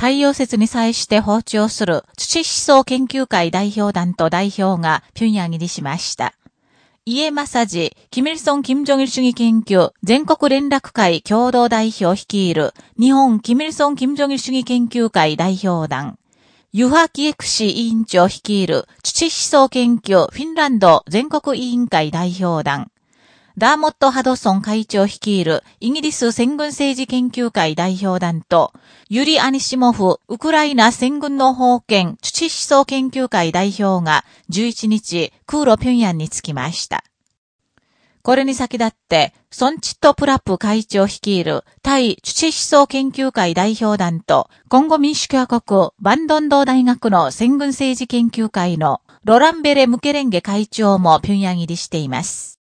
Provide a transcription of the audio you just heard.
太陽節に際して訪朝する土思想研究会代表団と代表が平壌入りしました。家正治、キミルソン・キム・ジョギル主義研究全国連絡会共同代表率いる日本キミルソン・キム・ジョギル主義研究会代表団、ユハ・キエクシ委員長率いる土思想研究フィンランド全国委員会代表団、ダーモット・ハドソン会長率いるイギリス戦軍政治研究会代表団と、ユリ・アニシモフ、ウクライナ戦軍の封建土思想研究会代表が11日、空路平壌に着きました。これに先立って、ソンチットプラップ会長率いる対土思想研究会代表団と、今後民主共和国バンドンド大学の戦軍政治研究会のロランベレ・ムケレンゲ会長も平壌入りしています。